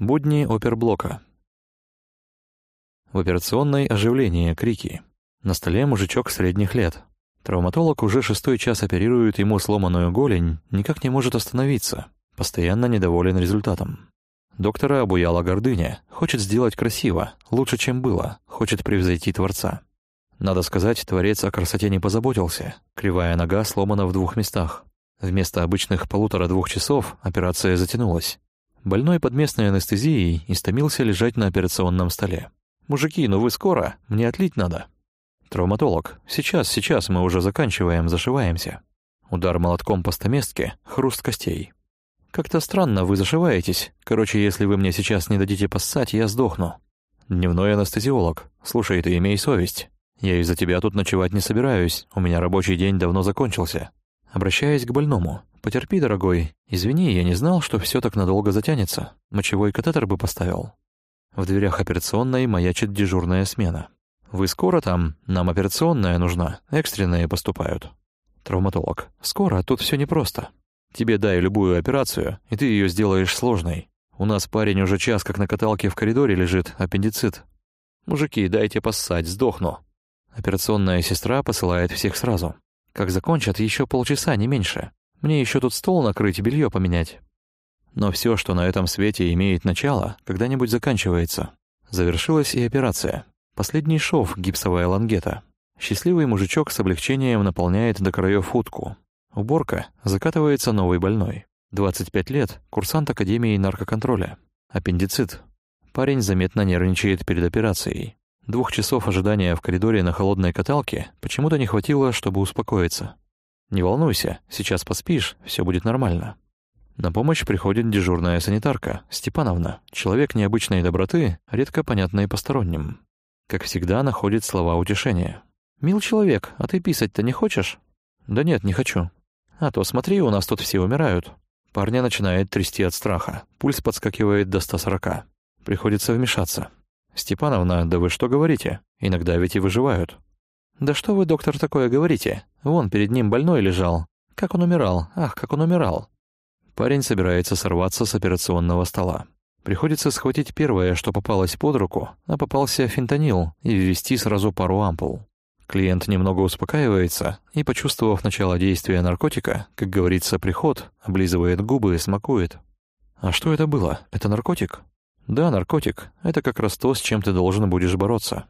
Будни оперблока. В операционной оживление, крики. На столе мужичок средних лет. Травматолог уже шестой час оперирует ему сломанную голень, никак не может остановиться. Постоянно недоволен результатом. Доктора обуяла гордыня, хочет сделать красиво, лучше, чем было, хочет превзойти Творца. Надо сказать, Творец о красоте не позаботился. Кривая нога сломана в двух местах. Вместо обычных полутора-двух часов операция затянулась. Больной под местной анестезией истомился лежать на операционном столе. «Мужики, ну вы скоро? Мне отлить надо». «Травматолог, сейчас, сейчас мы уже заканчиваем, зашиваемся». Удар молотком по стаместке, хруст костей. «Как-то странно вы зашиваетесь. Короче, если вы мне сейчас не дадите поссать, я сдохну». «Дневной анестезиолог. Слушай, ты имей совесть. Я из-за тебя тут ночевать не собираюсь, у меня рабочий день давно закончился». Обращаясь к больному. «Потерпи, дорогой. Извини, я не знал, что все так надолго затянется. Мочевой катетер бы поставил». В дверях операционной маячит дежурная смена. «Вы скоро там? Нам операционная нужна. Экстренные поступают». Травматолог. «Скоро, тут все непросто. Тебе дай любую операцию, и ты ее сделаешь сложной. У нас парень уже час как на каталке в коридоре лежит, аппендицит. Мужики, дайте поссать, сдохну». Операционная сестра посылает всех сразу. Как закончат, еще полчаса, не меньше. Мне еще тут стол накрыть и белье поменять. Но все, что на этом свете имеет начало, когда-нибудь заканчивается. Завершилась и операция. Последний шов, гипсовая лангета. Счастливый мужичок с облегчением наполняет до краев утку. Уборка. Закатывается новый больной. 25 лет, курсант Академии наркоконтроля. Аппендицит. Парень заметно нервничает перед операцией. Двух часов ожидания в коридоре на холодной каталке почему-то не хватило, чтобы успокоиться. «Не волнуйся, сейчас поспишь, все будет нормально». На помощь приходит дежурная санитарка, Степановна, человек необычной доброты, редко понятной посторонним. Как всегда, находит слова утешения. «Мил человек, а ты писать-то не хочешь?» «Да нет, не хочу». «А то смотри, у нас тут все умирают». Парня начинает трясти от страха, пульс подскакивает до 140. Приходится вмешаться. «Степановна, да вы что говорите? Иногда ведь и выживают». «Да что вы, доктор, такое говорите? Вон перед ним больной лежал. Как он умирал? Ах, как он умирал!» Парень собирается сорваться с операционного стола. Приходится схватить первое, что попалось под руку, а попался фентанил, и ввести сразу пару ампул. Клиент немного успокаивается и, почувствовав начало действия наркотика, как говорится, приход, облизывает губы и смакует. «А что это было? Это наркотик?» «Да, наркотик. Это как раз то, с чем ты должен будешь бороться».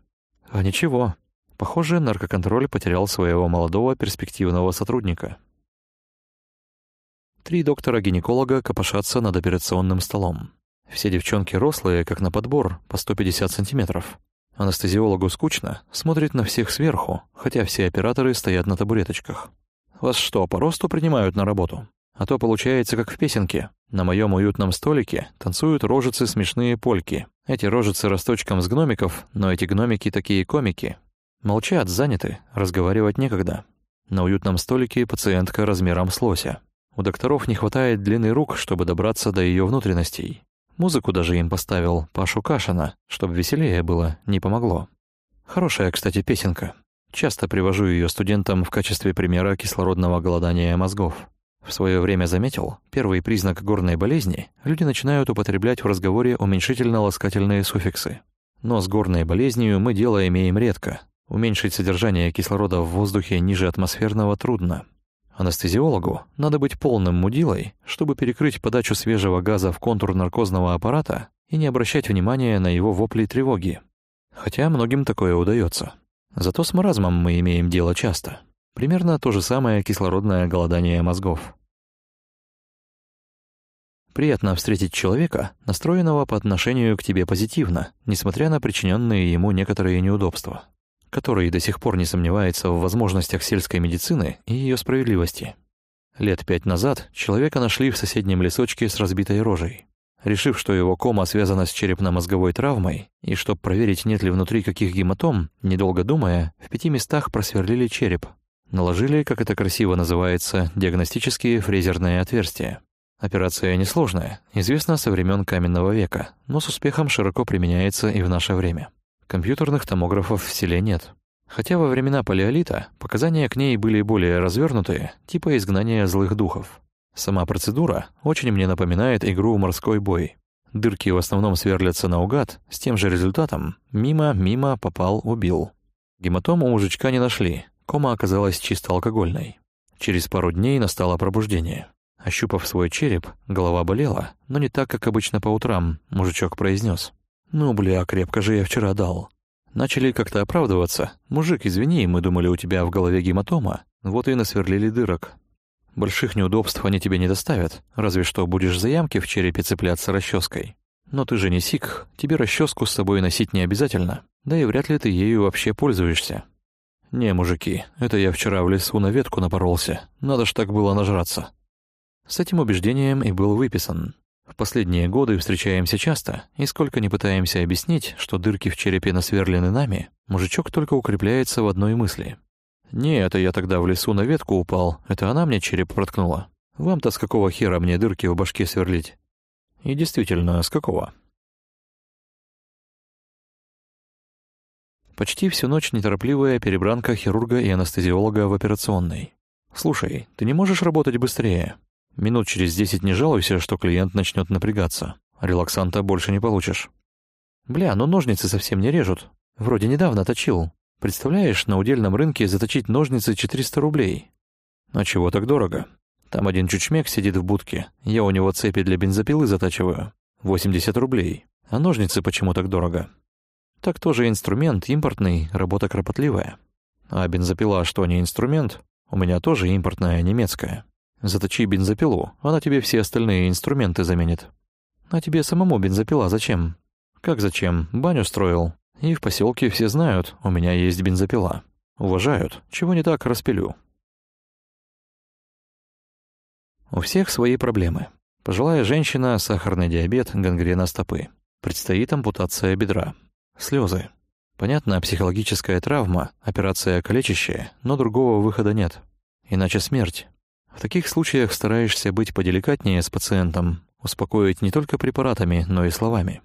«А ничего, Похоже, наркоконтроль потерял своего молодого перспективного сотрудника. Три доктора-гинеколога копошатся над операционным столом. Все девчонки рослые, как на подбор, по 150 сантиметров. Анестезиологу скучно, смотрит на всех сверху, хотя все операторы стоят на табуреточках. Вас что, по росту принимают на работу? А то получается, как в песенке. На моем уютном столике танцуют рожицы смешные польки. Эти рожицы росточком с гномиков, но эти гномики такие комики, Молчат, заняты, разговаривать некогда. На уютном столике пациентка размером с лося. У докторов не хватает длины рук, чтобы добраться до ее внутренностей. Музыку даже им поставил Пашу Кашина, чтобы веселее было, не помогло. Хорошая, кстати, песенка. Часто привожу ее студентам в качестве примера кислородного голодания мозгов. В свое время заметил, первый признак горной болезни – люди начинают употреблять в разговоре уменьшительно-ласкательные суффиксы. Но с горной болезнью мы дело имеем редко, Уменьшить содержание кислорода в воздухе ниже атмосферного трудно. Анестезиологу надо быть полным мудилой, чтобы перекрыть подачу свежего газа в контур наркозного аппарата и не обращать внимания на его вопли тревоги. Хотя многим такое удается. Зато с маразмом мы имеем дело часто. Примерно то же самое кислородное голодание мозгов. Приятно встретить человека, настроенного по отношению к тебе позитивно, несмотря на причиненные ему некоторые неудобства который до сих пор не сомневается в возможностях сельской медицины и ее справедливости. Лет пять назад человека нашли в соседнем лесочке с разбитой рожей. Решив, что его кома связана с черепно-мозговой травмой, и чтобы проверить, нет ли внутри каких гематом, недолго думая, в пяти местах просверлили череп. Наложили, как это красиво называется, диагностические фрезерные отверстия. Операция несложная, известна со времен каменного века, но с успехом широко применяется и в наше время. Компьютерных томографов в селе нет. Хотя во времена палеолита показания к ней были более развернутые, типа изгнания злых духов. Сама процедура очень мне напоминает игру «Морской бой». Дырки в основном сверлятся наугад, с тем же результатом. Мимо, мимо, попал, убил. Гематому у мужичка не нашли. Кома оказалась чисто алкогольной. Через пару дней настало пробуждение. Ощупав свой череп, голова болела, но не так, как обычно по утрам, мужичок произнес. «Ну, бля, крепко же я вчера дал». Начали как-то оправдываться. «Мужик, извини, мы думали, у тебя в голове гематома. Вот и насверлили дырок. Больших неудобств они тебе не доставят, разве что будешь за ямки в черепе цепляться расческой. Но ты же не сик, тебе расческу с собой носить не обязательно, да и вряд ли ты ею вообще пользуешься. Не, мужики, это я вчера в лесу на ветку напоролся, надо ж так было нажраться. С этим убеждением и был выписан. В последние годы встречаемся часто, и сколько не пытаемся объяснить, что дырки в черепе насверлены нами, мужичок только укрепляется в одной мысли — «Не, это я тогда в лесу на ветку упал, это она мне череп проткнула. Вам-то с какого хера мне дырки в башке сверлить?» «И действительно, с какого?» Почти всю ночь неторопливая перебранка хирурга и анестезиолога в операционной. «Слушай, ты не можешь работать быстрее? Минут через десять не жалуйся, что клиент начнет напрягаться. Релаксанта больше не получишь». «Бля, ну ножницы совсем не режут. Вроде недавно точил. Представляешь, на удельном рынке заточить ножницы 400 рублей. А чего так дорого? Там один чучмек сидит в будке, я у него цепи для бензопилы затачиваю. 80 рублей. А ножницы почему так дорого? Так тоже инструмент, импортный, работа кропотливая. А бензопила что, не инструмент? У меня тоже импортная, немецкая. Заточи бензопилу, она тебе все остальные инструменты заменит. А тебе самому бензопила зачем? Как зачем? Баню строил. И в поселке все знают, у меня есть бензопила. Уважают. Чего не так, распилю. У всех свои проблемы. Пожилая женщина, сахарный диабет, гангрена стопы. Предстоит ампутация бедра. Слезы. Понятно, психологическая травма, операция калечащая, но другого выхода нет. Иначе смерть. В таких случаях стараешься быть поделикатнее с пациентом, успокоить не только препаратами, но и словами.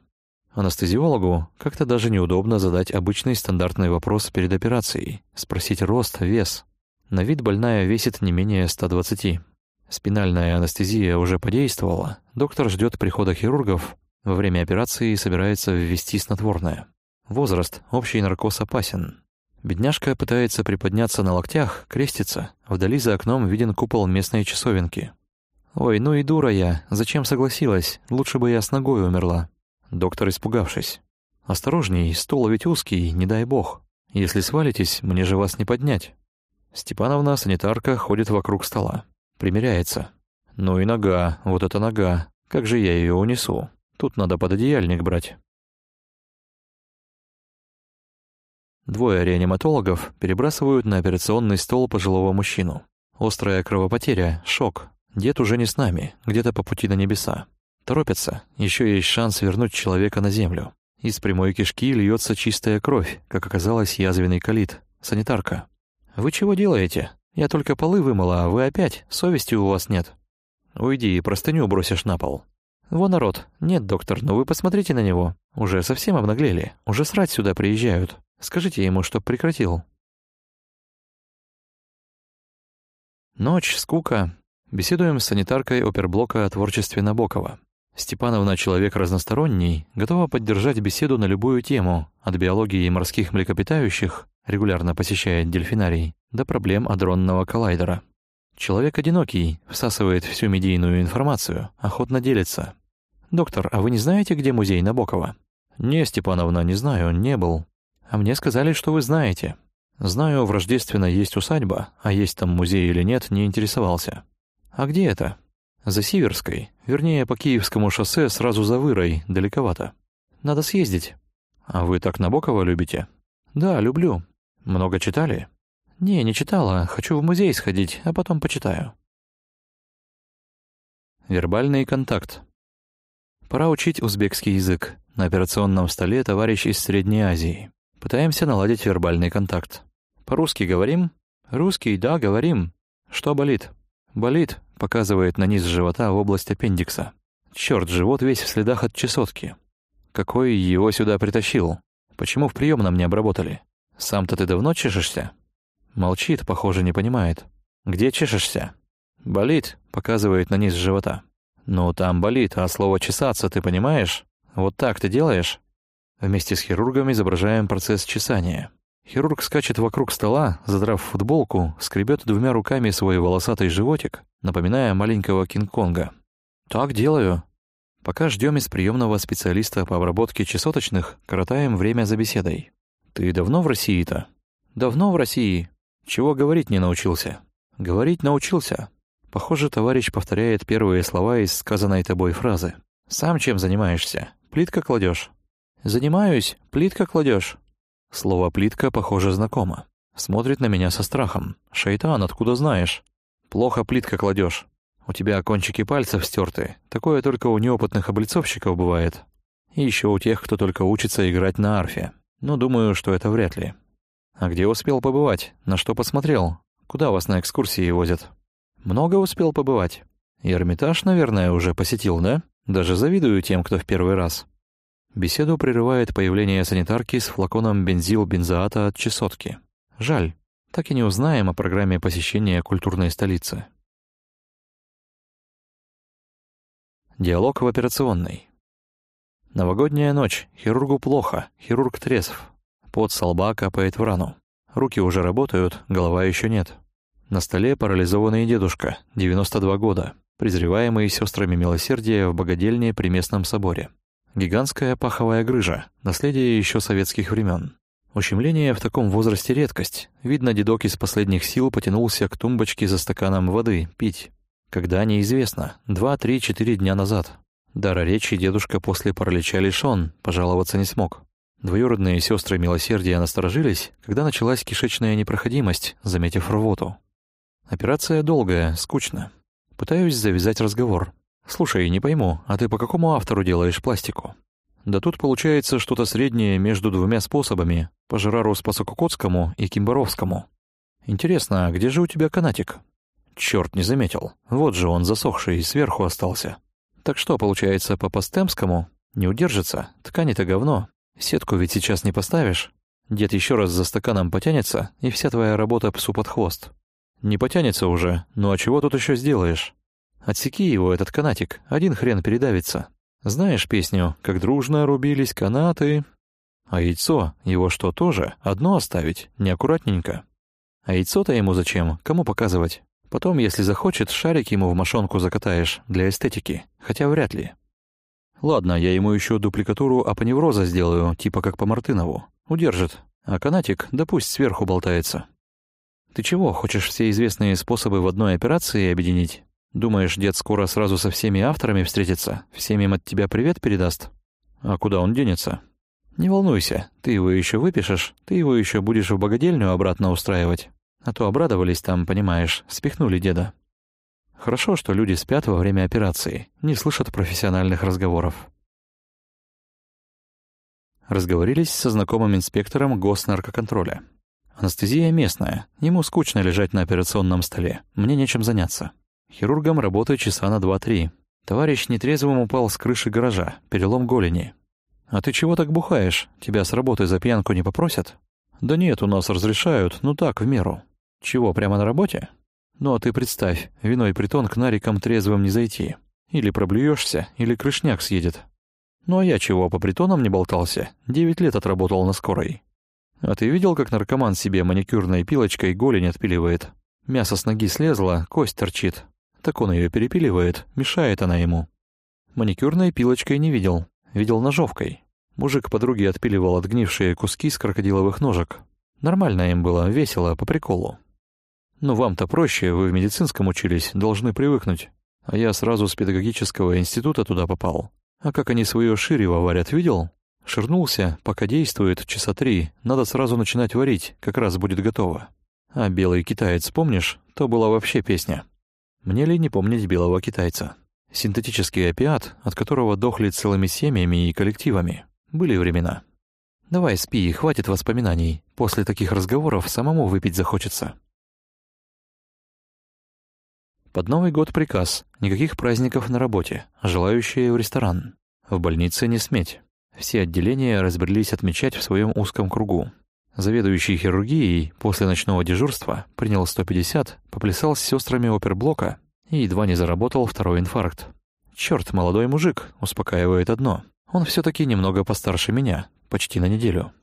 Анестезиологу как-то даже неудобно задать обычный стандартный вопрос перед операцией, спросить рост, вес. На вид больная весит не менее 120. Спинальная анестезия уже подействовала, доктор ждет прихода хирургов, во время операции собирается ввести снотворное. Возраст, общий наркоз опасен. Бедняжка пытается приподняться на локтях, крестится, вдали за окном виден купол местной часовенки. «Ой, ну и дура я, зачем согласилась, лучше бы я с ногой умерла». Доктор, испугавшись. «Осторожней, стол ведь узкий, не дай бог. Если свалитесь, мне же вас не поднять». Степановна, санитарка, ходит вокруг стола. Примеряется. «Ну и нога, вот эта нога. Как же я ее унесу? Тут надо пододеяльник брать». Двое реаниматологов перебрасывают на операционный стол пожилого мужчину. Острая кровопотеря, шок. Дед уже не с нами, где-то по пути на небеса. Торопятся, еще есть шанс вернуть человека на землю. Из прямой кишки льется чистая кровь, как оказалось, язвенный колит. Санитарка. «Вы чего делаете? Я только полы вымыла, а вы опять, совести у вас нет». «Уйди, простыню бросишь на пол». «Во народ. Нет, доктор, но вы посмотрите на него. Уже совсем обнаглели. Уже срать сюда приезжают. Скажите ему, чтоб прекратил». Ночь, скука. Беседуем с санитаркой оперблока о творчестве Набокова. Степановна человек разносторонний, готова поддержать беседу на любую тему, от биологии морских млекопитающих, регулярно посещает дельфинарий, до проблем адронного коллайдера. Человек одинокий, всасывает всю медийную информацию, охотно делится. «Доктор, а вы не знаете, где музей Набокова?» «Не, Степановна, не знаю, не был. А мне сказали, что вы знаете. Знаю, в Рождественно есть усадьба, а есть там музей или нет, не интересовался. А где это?» За Сиверской, вернее, по Киевскому шоссе сразу за Вырой, далековато. Надо съездить. А вы так Набокова любите? Да, люблю. Много читали? Не, не читала. Хочу в музей сходить, а потом почитаю. Вербальный контакт. Пора учить узбекский язык. На операционном столе товарищ из Средней Азии. Пытаемся наладить вербальный контакт. По-русски говорим? Русский, да, говорим. Что болит? Болит, показывает на низ живота в область аппендикса. Черт, живот весь в следах от чесотки. Какой его сюда притащил? Почему в приемном не обработали? Сам-то ты давно чешешься? Молчит, похоже, не понимает. Где чешешься? Болит, показывает на низ живота. «Ну, там болит, а слово «чесаться» ты понимаешь? Вот так ты делаешь?» Вместе с хирургом изображаем процесс чесания. Хирург скачет вокруг стола, задрав футболку, скребет двумя руками свой волосатый животик, напоминая маленького Кинг-Конга. «Так делаю». Пока ждем из приемного специалиста по обработке чесоточных, коротаем время за беседой. «Ты давно в России-то?» «Давно в России. Чего говорить не научился?» «Говорить научился». Похоже, товарищ повторяет первые слова из сказанной тобой фразы. «Сам чем занимаешься? Плитка кладешь?» «Занимаюсь. Плитка кладешь?» Слово «плитка» похоже знакомо. Смотрит на меня со страхом. «Шайтан, откуда знаешь?» «Плохо плитка кладешь. У тебя кончики пальцев стерты. Такое только у неопытных облицовщиков бывает. И еще у тех, кто только учится играть на арфе. Но думаю, что это вряд ли. А где успел побывать? На что посмотрел? Куда вас на экскурсии возят? Много успел побывать. И Эрмитаж, наверное, уже посетил, да? Даже завидую тем, кто в первый раз. Беседу прерывает появление санитарки с флаконом бензил-бензоата от чесотки. Жаль, так и не узнаем о программе посещения культурной столицы. Диалог в операционной. Новогодняя ночь. Хирургу плохо. Хирург трезв. Пот со лба капает в рану. Руки уже работают, голова еще нет. На столе парализованный дедушка, 92 года, презреваемый сестрами милосердия в богадельне при местном соборе. Гигантская паховая грыжа, наследие еще советских времен. Ущемление в таком возрасте редкость. Видно, дедок из последних сил потянулся к тумбочке за стаканом воды, пить. Когда неизвестно, два, три, четыре дня назад. Дара речи дедушка после паралича лишён, пожаловаться не смог. Двоюродные сестры милосердия насторожились, когда началась кишечная непроходимость, заметив рвоту. Операция долгая, скучно. Пытаюсь завязать разговор. «Слушай, не пойму, а ты по какому автору делаешь пластику?» «Да тут получается что-то среднее между двумя способами, по Жерару Спасокукотскому и Кимбаровскому. Интересно, а где же у тебя канатик?» Черт, не заметил. Вот же он засохший, сверху остался. Так что, получается, по Пастемскому? Не удержится, ткани-то говно. Сетку ведь сейчас не поставишь. Дед еще раз за стаканом потянется, и вся твоя работа псу под хвост. Не потянется уже, ну а чего тут еще сделаешь? Отсеки его, этот канатик, один хрен передавится. Знаешь песню «Как дружно рубились канаты»? А яйцо, его что, тоже? Одно оставить? Неаккуратненько. А яйцо-то ему зачем? Кому показывать? Потом, если захочет, шарик ему в мошонку закатаешь, для эстетики, хотя вряд ли. Ладно, я ему еще дупликатуру апоневроза сделаю, типа как по Мартынову. Удержит. А канатик, да пусть сверху болтается. Ты чего, хочешь все известные способы в одной операции объединить? Думаешь, дед скоро сразу со всеми авторами встретится, всем им от тебя привет передаст? А куда он денется? Не волнуйся, ты его еще выпишешь, ты его еще будешь в богадельню обратно устраивать. А то обрадовались там, понимаешь, спихнули деда. Хорошо, что люди спят во время операции, не слышат профессиональных разговоров. Разговорились со знакомым инспектором госнаркоконтроля. Анестезия местная, ему скучно лежать на операционном столе, мне нечем заняться. Хирургом работаю часа на два-три. Товарищ нетрезвым упал с крыши гаража, перелом голени. «А ты чего так бухаешь? Тебя с работы за пьянку не попросят?» «Да нет, у нас разрешают, ну так, в меру». «Чего, прямо на работе?» «Ну а ты представь, виной притон к нарикам трезвым не зайти. Или проблюешься, или крышняк съедет. Ну а я чего, по притонам не болтался? Девять лет отработал на скорой. А ты видел, как наркоман себе маникюрной пилочкой голень отпиливает? Мясо с ноги слезло, кость торчит. Так он ее перепиливает, мешает она ему. Маникюрной пилочкой не видел, видел ножовкой. Мужик подруги отпиливал отгнившие куски с крокодиловых ножек. Нормально им было, весело, по приколу. Ну, вам-то проще, вы в медицинском учились, должны привыкнуть. А я сразу с педагогического института туда попал. А как они свое ширево варят, видел? Ширнулся, пока действует, часа три, надо сразу начинать варить, как раз будет готово. А белый китаец, помнишь? То была вообще песня. Мне ли не помнить белого китайца? Синтетический опиат, от которого дохли целыми семьями и коллективами. Были времена. Давай спи, хватит воспоминаний. После таких разговоров самому выпить захочется. Под Новый год приказ. Никаких праздников на работе. Желающие в ресторан. В больнице не сметь. Все отделения разбрелись отмечать в своем узком кругу. Заведующий хирургией после ночного дежурства принял 150, поплясал с сестрами оперблока и едва не заработал второй инфаркт. Черт, молодой мужик, успокаивает одно. Он все таки немного постарше меня, почти на неделю.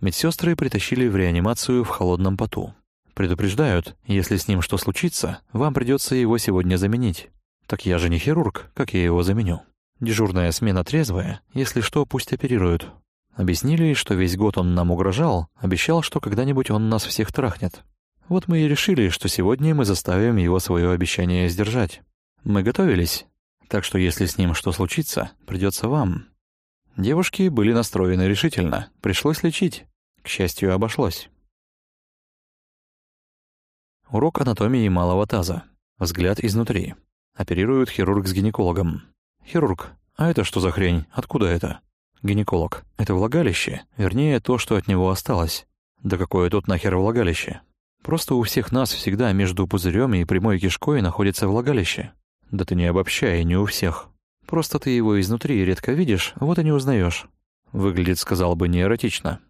Медсестры притащили в реанимацию в холодном поту. Предупреждают, если с ним что случится, вам придется его сегодня заменить. Так я же не хирург, как я его заменю? Дежурная смена трезвая, если что, пусть оперируют. Объяснили, что весь год он нам угрожал, обещал, что когда-нибудь он нас всех трахнет. Вот мы и решили, что сегодня мы заставим его свое обещание сдержать. Мы готовились, так что если с ним что случится, придется вам. Девушки были настроены решительно, пришлось лечить. К счастью, обошлось. Урок анатомии малого таза. Взгляд изнутри. Оперирует хирург с гинекологом. Хирург. А это что за хрень? Откуда это? Гинеколог. Это влагалище. Вернее, то, что от него осталось. Да какое тут нахер влагалище? Просто у всех нас всегда между пузырем и прямой кишкой находится влагалище. Да ты не обобщай, не у всех. Просто ты его изнутри редко видишь, вот и не узнаешь. Выглядит, сказал бы, не эротично.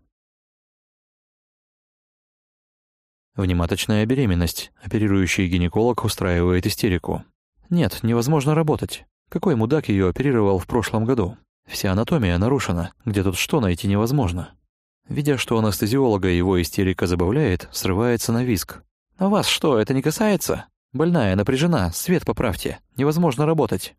Внематочная беременность. Оперирующий гинеколог устраивает истерику. Нет, невозможно работать. Какой мудак ее оперировал в прошлом году? Вся анатомия нарушена, где тут что найти невозможно. Видя, что анестезиолога его истерика забавляет, срывается на виск. «А вас что, это не касается? Больная, напряжена, свет поправьте, невозможно работать».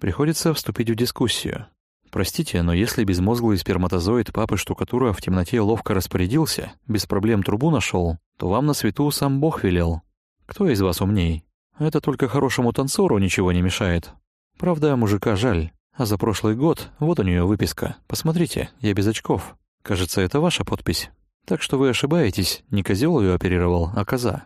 Приходится вступить в дискуссию. Простите, но если безмозглый сперматозоид папы штукатура в темноте ловко распорядился, без проблем трубу нашел, то вам на свету сам Бог велел. Кто из вас умней? Это только хорошему танцору ничего не мешает. Правда, мужика жаль. А за прошлый год вот у нее выписка. Посмотрите, я без очков. Кажется, это ваша подпись. Так что вы ошибаетесь, не козел ее оперировал, а коза.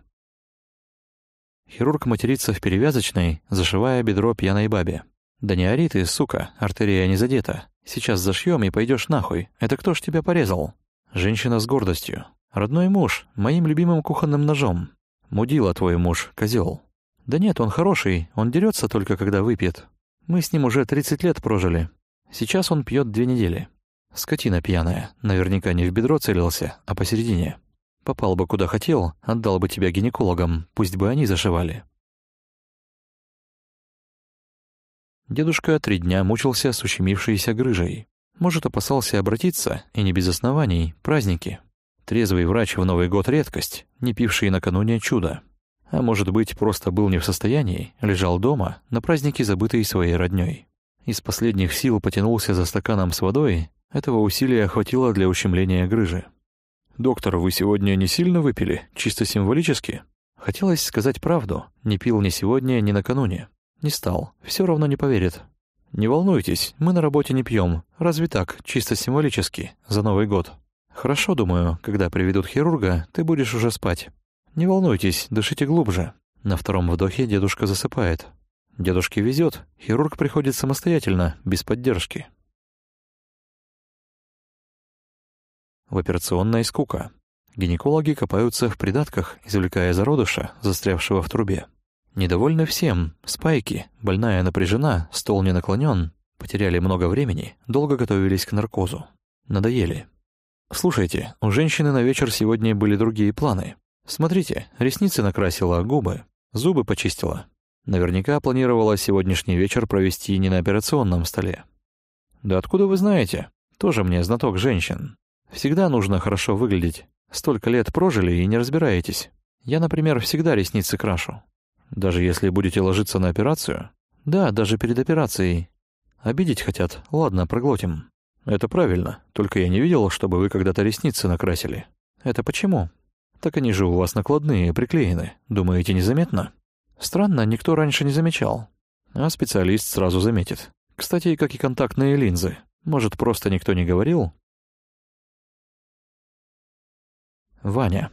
Хирург матерится в перевязочной, зашивая бедро пьяной бабе. «Да не ори ты, сука, артерия не задета. Сейчас зашьем и пойдешь нахуй. Это кто ж тебя порезал?» Женщина с гордостью. «Родной муж, моим любимым кухонным ножом. Мудила твой муж, козел. «Да нет, он хороший, он дерется только когда выпьет. Мы с ним уже 30 лет прожили. Сейчас он пьет две недели. Скотина пьяная, наверняка не в бедро целился, а посередине. Попал бы куда хотел, отдал бы тебя гинекологам, пусть бы они зашивали. Дедушка три дня мучился с ущемившейся грыжей. Может, опасался обратиться, и не без оснований, праздники. Трезвый врач в Новый год — редкость, не пивший накануне чудо. А может быть, просто был не в состоянии, лежал дома, на празднике забытый своей роднёй. Из последних сил потянулся за стаканом с водой, этого усилия хватило для ущемления грыжи. «Доктор, вы сегодня не сильно выпили? Чисто символически?» Хотелось сказать правду, не пил ни сегодня, ни накануне. Не стал, все равно не поверит. Не волнуйтесь, мы на работе не пьем. Разве так, чисто символически, за Новый год? Хорошо, думаю, когда приведут хирурга, ты будешь уже спать. Не волнуйтесь, дышите глубже. На втором вдохе дедушка засыпает. Дедушке везет, хирург приходит самостоятельно, без поддержки. В операционной скука. Гинекологи копаются в придатках, извлекая зародыша, застрявшего в трубе. Недовольны всем. Спайки, больная напряжена, стол не наклонен. Потеряли много времени, долго готовились к наркозу. Надоели. Слушайте, у женщины на вечер сегодня были другие планы. Смотрите, ресницы накрасила, губы, зубы почистила. Наверняка планировала сегодняшний вечер провести не на операционном столе. Да откуда вы знаете? Тоже мне знаток женщин. Всегда нужно хорошо выглядеть. Столько лет прожили и не разбираетесь. Я, например, всегда ресницы крашу. Даже если будете ложиться на операцию? Да, даже перед операцией. Обидеть хотят? Ладно, проглотим. Это правильно, только я не видел, чтобы вы когда-то ресницы накрасили. Это почему? Так они же у вас накладные, приклеены. Думаете, незаметно? Странно, никто раньше не замечал. А специалист сразу заметит. Кстати, как и контактные линзы. Может, просто никто не говорил? Ваня.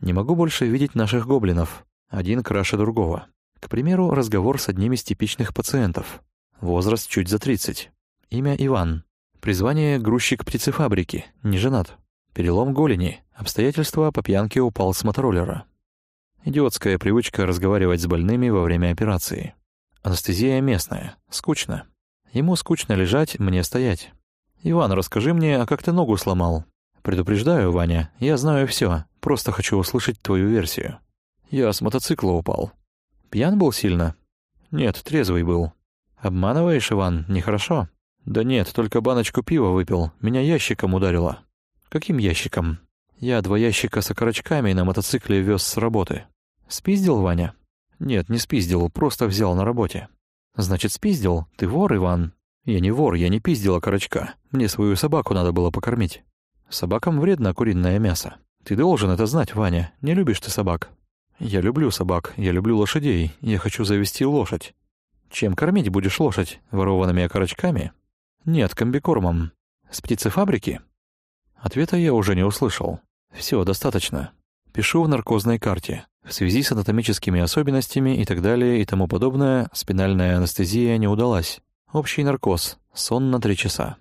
Не могу больше видеть наших гоблинов. Один краше другого. К примеру, разговор с одним из типичных пациентов. Возраст чуть за 30. Имя Иван. Призвание грузчик птицефабрики, не женат. Перелом голени. Обстоятельства по пьянке упал с мотороллера. Идиотская привычка разговаривать с больными во время операции. Анестезия местная. Скучно. Ему скучно лежать, мне стоять. «Иван, расскажи мне, а как ты ногу сломал?» «Предупреждаю, Ваня, я знаю все. Просто хочу услышать твою версию». Я с мотоцикла упал. Пьян был сильно? Нет, трезвый был. Обманываешь, Иван, нехорошо. Да нет, только баночку пива выпил, меня ящиком ударило. Каким ящиком? Я два ящика с окорочками на мотоцикле вез с работы. Спиздил, Ваня? Нет, не спиздил, просто взял на работе. Значит, спиздил? Ты вор, Иван? Я не вор, я не пиздил окорочка. Мне свою собаку надо было покормить. Собакам вредно куриное мясо. Ты должен это знать, Ваня. Не любишь ты собак. Я люблю собак, я люблю лошадей, я хочу завести лошадь. Чем кормить будешь лошадь? Ворованными окорочками? Нет, комбикормом. С птицефабрики? Ответа я уже не услышал. Все, достаточно. Пишу в наркозной карте. В связи с анатомическими особенностями и так далее и тому подобное, спинальная анестезия не удалась. Общий наркоз, сон на три часа.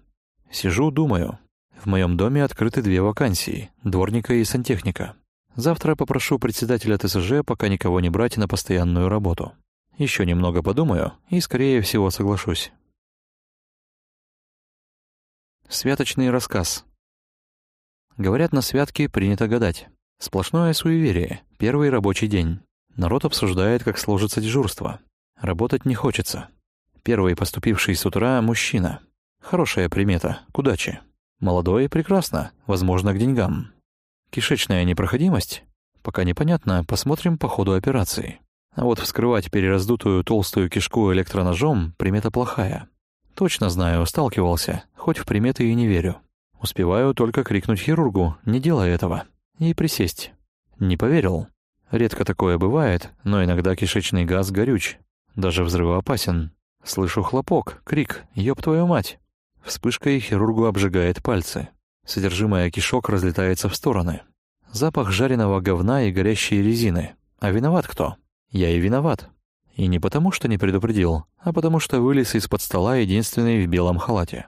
Сижу, думаю. В моем доме открыты две вакансии — дворника и сантехника. Завтра попрошу председателя ТСЖ пока никого не брать на постоянную работу. Еще немного подумаю и, скорее всего, соглашусь. Святочный рассказ. Говорят, на святке принято гадать. Сплошное суеверие. Первый рабочий день. Народ обсуждает, как сложится дежурство. Работать не хочется. Первый поступивший с утра – мужчина. Хорошая примета, к удаче. Молодой – прекрасно, возможно, к деньгам. Кишечная непроходимость? Пока непонятно, посмотрим по ходу операции. А вот вскрывать перераздутую толстую кишку электроножом — примета плохая. Точно знаю, сталкивался, хоть в приметы и не верю. Успеваю только крикнуть хирургу «не делай этого» и присесть. Не поверил. Редко такое бывает, но иногда кишечный газ горюч, даже взрывоопасен. Слышу хлопок, крик «Ёб твою мать!». Вспышкой хирургу обжигает пальцы. Содержимое кишок разлетается в стороны. Запах жареного говна и горящей резины. А виноват кто? Я и виноват. И не потому, что не предупредил, а потому что вылез из-под стола единственный в белом халате.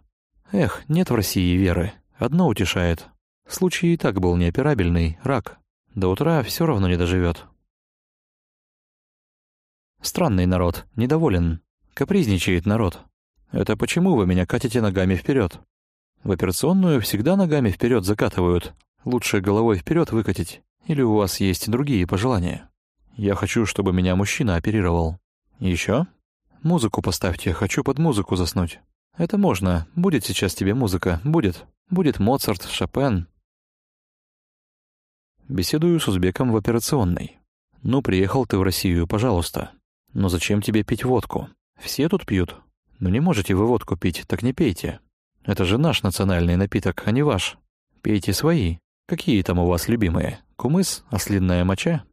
Эх, нет в России веры. Одно утешает. Случай и так был неоперабельный, рак. До утра все равно не доживет. Странный народ, недоволен. Капризничает народ. Это почему вы меня катите ногами вперед? В операционную всегда ногами вперед закатывают. Лучше головой вперед выкатить. Или у вас есть другие пожелания? Я хочу, чтобы меня мужчина оперировал. Еще? Музыку поставьте, хочу под музыку заснуть. Это можно. Будет сейчас тебе музыка. Будет. Будет Моцарт, Шопен. Беседую с узбеком в операционной. Ну, приехал ты в Россию, пожалуйста. Но зачем тебе пить водку? Все тут пьют. Ну не можете вы водку пить, так не пейте. Это же наш национальный напиток, а не ваш. Пейте свои. Какие там у вас любимые? Кумыс, ослинная моча?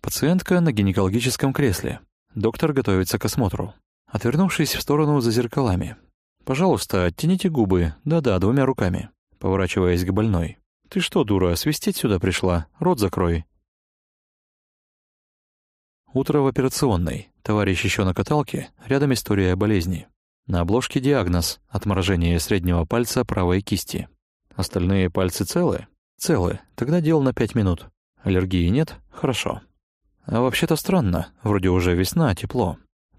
Пациентка на гинекологическом кресле. Доктор готовится к осмотру. Отвернувшись в сторону за зеркалами. «Пожалуйста, оттяните губы. Да-да, двумя руками». Поворачиваясь к больной. «Ты что, дура, свистеть сюда пришла? Рот закрой». Утро в операционной. Товарищ еще на каталке. Рядом история болезни. На обложке диагноз – отморожение среднего пальца правой кисти. Остальные пальцы целы? Целы. Тогда дело на пять минут. Аллергии нет? Хорошо. А вообще-то странно. Вроде уже весна, тепло.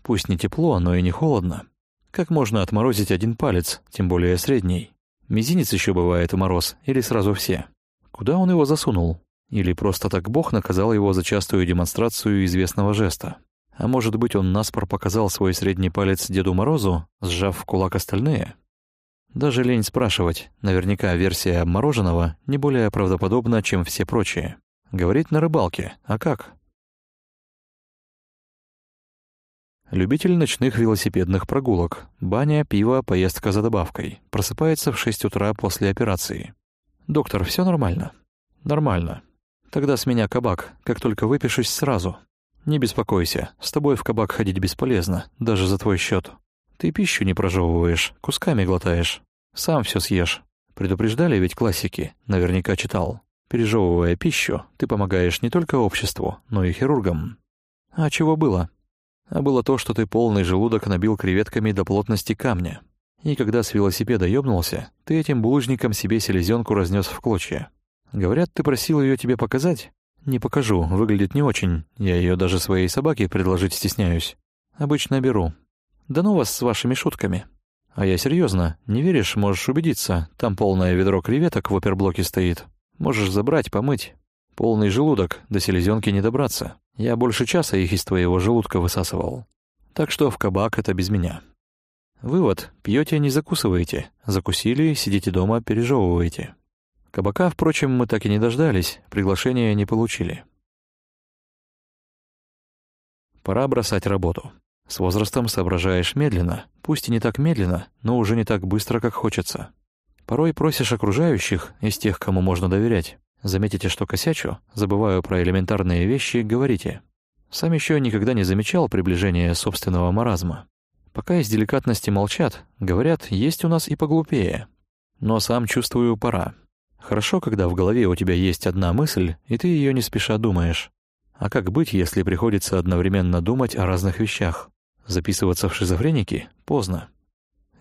Пусть не тепло, но и не холодно. Как можно отморозить один палец, тем более средний? Мизинец еще бывает мороз, или сразу все? Куда он его засунул? Или просто так Бог наказал его за частую демонстрацию известного жеста? А может быть, он наспор показал свой средний палец Деду Морозу, сжав в кулак остальные? Даже лень спрашивать, наверняка версия обмороженного не более правдоподобна, чем все прочие. Говорит на рыбалке, а как? Любитель ночных велосипедных прогулок. Баня, пиво, поездка за добавкой. Просыпается в 6 утра после операции. «Доктор, все нормально?» «Нормально. Тогда с меня кабак, как только выпишусь сразу. «Не беспокойся, с тобой в кабак ходить бесполезно, даже за твой счет. Ты пищу не прожевываешь, кусками глотаешь. Сам все съешь. Предупреждали ведь классики, наверняка читал. Пережевывая пищу, ты помогаешь не только обществу, но и хирургам. А чего было? А было то, что ты полный желудок набил креветками до плотности камня. И когда с велосипеда ёбнулся, ты этим булыжником себе селезенку разнес в клочья. Говорят, ты просил ее тебе показать? «Не покажу, выглядит не очень. Я ее даже своей собаке предложить стесняюсь. Обычно беру. Да ну вас с вашими шутками. А я серьезно, не веришь, можешь убедиться. Там полное ведро креветок в оперблоке стоит. Можешь забрать, помыть. Полный желудок, до селезенки не добраться. Я больше часа их из твоего желудка высасывал. Так что в кабак это без меня. Вывод. Пьете, не закусываете. Закусили, сидите дома, пережевываете. Кабака, впрочем, мы так и не дождались, приглашения не получили. Пора бросать работу. С возрастом соображаешь медленно, пусть и не так медленно, но уже не так быстро, как хочется. Порой просишь окружающих, из тех, кому можно доверять. Заметите, что косячу, забываю про элементарные вещи, говорите. Сам еще никогда не замечал приближения собственного маразма. Пока из деликатности молчат, говорят, есть у нас и поглупее. Но сам чувствую, пора. Хорошо, когда в голове у тебя есть одна мысль, и ты ее не спеша думаешь. А как быть, если приходится одновременно думать о разных вещах? Записываться в шизофреники? Поздно.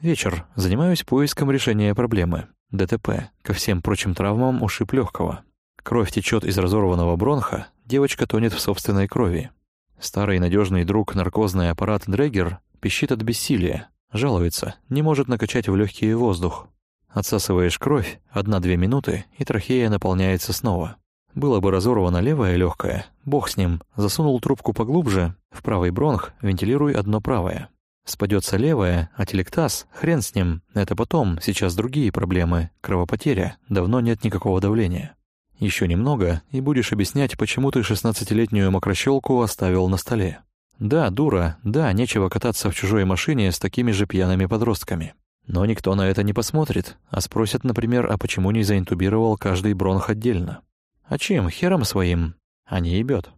Вечер. Занимаюсь поиском решения проблемы. ДТП. Ко всем прочим травмам ушиб легкого. Кровь течет из разорванного бронха, девочка тонет в собственной крови. Старый надежный друг наркозный аппарат Дрегер пищит от бессилия, жалуется, не может накачать в легкие воздух. Отсасываешь кровь, одна-две минуты, и трахея наполняется снова. Было бы разорвано левое легкое, бог с ним, засунул трубку поглубже, в правый бронх, вентилируй одно правое. Спадется левое, а телектаз, хрен с ним, это потом, сейчас другие проблемы, кровопотеря, давно нет никакого давления. Еще немного, и будешь объяснять, почему ты шестнадцатилетнюю мокрощелку оставил на столе. Да, дура, да, нечего кататься в чужой машине с такими же пьяными подростками. Но никто на это не посмотрит, а спросят, например, а почему не заинтубировал каждый бронх отдельно. А чем, хером своим? А не ебёт.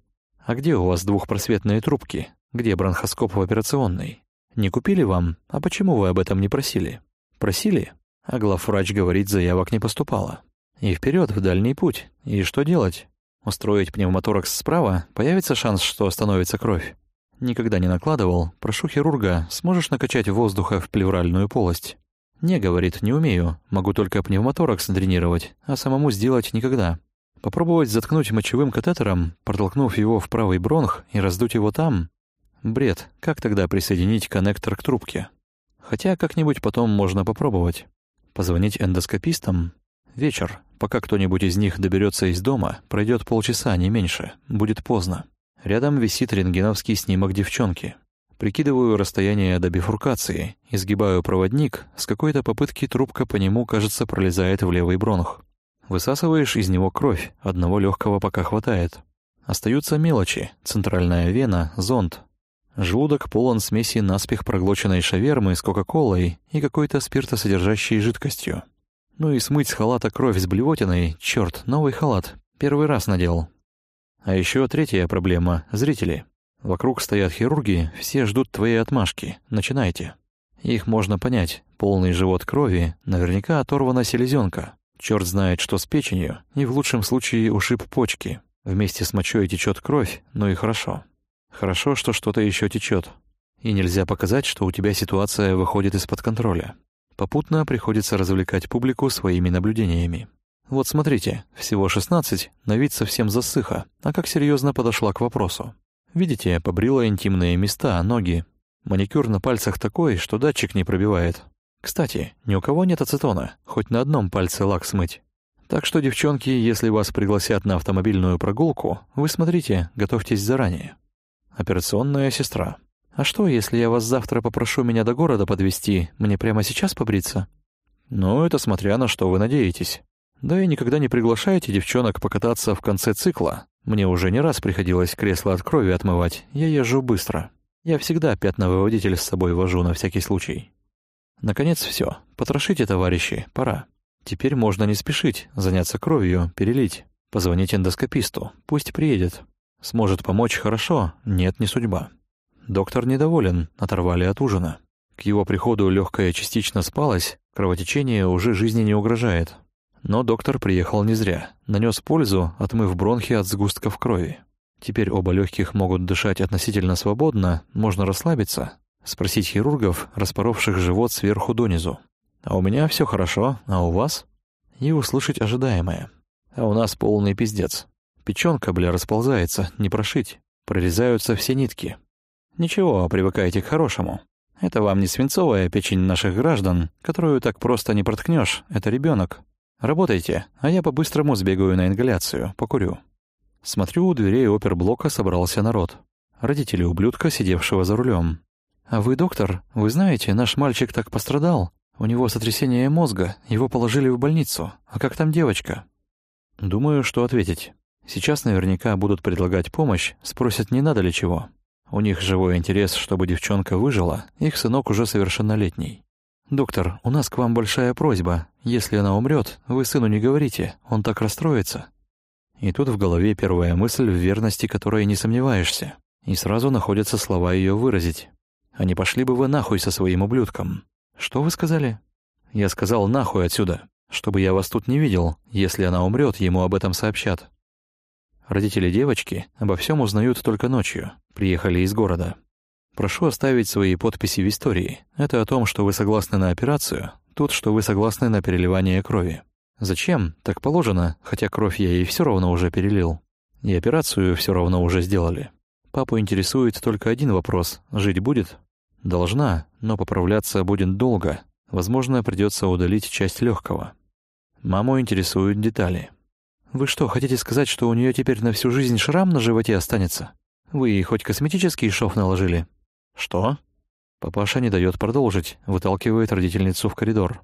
А где у вас двухпросветные трубки? Где бронхоскоп в операционной? Не купили вам? А почему вы об этом не просили? Просили? А главврач говорит, заявок не поступало. И вперед в дальний путь. И что делать? Устроить пневмоторакс справа, появится шанс, что остановится кровь. Никогда не накладывал. Прошу хирурга, сможешь накачать воздуха в плевральную полость? Не, говорит, не умею. Могу только пневмоторакс дренировать, а самому сделать никогда. Попробовать заткнуть мочевым катетером, протолкнув его в правый бронх и раздуть его там? Бред. Как тогда присоединить коннектор к трубке? Хотя как-нибудь потом можно попробовать. Позвонить эндоскопистам? Вечер. Пока кто-нибудь из них доберется из дома, пройдет полчаса, не меньше. Будет поздно. Рядом висит рентгеновский снимок девчонки. Прикидываю расстояние до бифуркации, изгибаю проводник, с какой-то попытки трубка по нему, кажется, пролезает в левый бронх. Высасываешь из него кровь, одного легкого пока хватает. Остаются мелочи, центральная вена, зонд. Желудок полон смеси наспех проглоченной шавермы с кока-колой и какой-то спиртосодержащей жидкостью. Ну и смыть с халата кровь с блевотиной, черт, новый халат, первый раз надел. А еще третья проблема — зрители. Вокруг стоят хирурги, все ждут твоей отмашки, начинайте. Их можно понять, полный живот крови, наверняка оторвана селезенка. Черт знает, что с печенью, и в лучшем случае ушиб почки. Вместе с мочой течет кровь, ну и хорошо. Хорошо, что что-то еще течет. И нельзя показать, что у тебя ситуация выходит из-под контроля. Попутно приходится развлекать публику своими наблюдениями. Вот смотрите, всего 16, на вид совсем засыха, а как серьезно подошла к вопросу. Видите, побрила интимные места, ноги. Маникюр на пальцах такой, что датчик не пробивает. Кстати, ни у кого нет ацетона, хоть на одном пальце лак смыть. Так что, девчонки, если вас пригласят на автомобильную прогулку, вы смотрите, готовьтесь заранее. Операционная сестра. А что, если я вас завтра попрошу меня до города подвести, мне прямо сейчас побриться? Ну, это смотря на что вы надеетесь. Да и никогда не приглашайте девчонок покататься в конце цикла. Мне уже не раз приходилось кресло от крови отмывать, я езжу быстро. Я всегда пятновыводитель с собой вожу на всякий случай. Наконец все. Потрошите, товарищи, пора. Теперь можно не спешить, заняться кровью, перелить. Позвонить эндоскописту, пусть приедет. Сможет помочь хорошо, нет, не судьба. Доктор недоволен, оторвали от ужина. К его приходу легкое частично спалось, кровотечение уже жизни не угрожает. Но доктор приехал не зря, нанес пользу, отмыв бронхи от сгустков крови. Теперь оба легких могут дышать относительно свободно, можно расслабиться, Спросить хирургов, распоровших живот сверху донизу. «А у меня все хорошо, а у вас?» И услышать ожидаемое. «А у нас полный пиздец. Печёнка, бля, расползается, не прошить. Прорезаются все нитки. Ничего, привыкайте к хорошему. Это вам не свинцовая печень наших граждан, которую так просто не проткнешь. это ребенок. Работайте, а я по-быстрому сбегаю на ингаляцию, покурю». Смотрю, у дверей оперблока собрался народ. Родители ублюдка, сидевшего за рулем. «А вы доктор? Вы знаете, наш мальчик так пострадал. У него сотрясение мозга, его положили в больницу. А как там девочка?» Думаю, что ответить. Сейчас наверняка будут предлагать помощь, спросят, не надо ли чего. У них живой интерес, чтобы девчонка выжила, их сынок уже совершеннолетний. «Доктор, у нас к вам большая просьба. Если она умрет, вы сыну не говорите, он так расстроится». И тут в голове первая мысль в верности, которой не сомневаешься. И сразу находятся слова ее выразить. «А не пошли бы вы нахуй со своим ублюдком?» «Что вы сказали?» «Я сказал нахуй отсюда, чтобы я вас тут не видел. Если она умрет, ему об этом сообщат». Родители девочки обо всем узнают только ночью. Приехали из города. Прошу оставить свои подписи в истории. Это о том, что вы согласны на операцию, тут, что вы согласны на переливание крови. Зачем? Так положено, хотя кровь я ей все равно уже перелил. И операцию все равно уже сделали. Папу интересует только один вопрос. Жить будет? Должна, но поправляться будет долго. Возможно, придется удалить часть легкого. Маму интересуют детали. Вы что, хотите сказать, что у нее теперь на всю жизнь шрам на животе останется? Вы ей хоть косметический шов наложили? Что? Папаша не дает продолжить, выталкивает родительницу в коридор.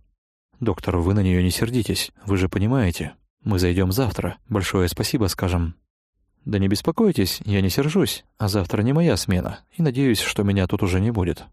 Доктор, вы на нее не сердитесь, вы же понимаете. Мы зайдем завтра. Большое спасибо скажем. Да не беспокойтесь, я не сержусь, а завтра не моя смена, и надеюсь, что меня тут уже не будет.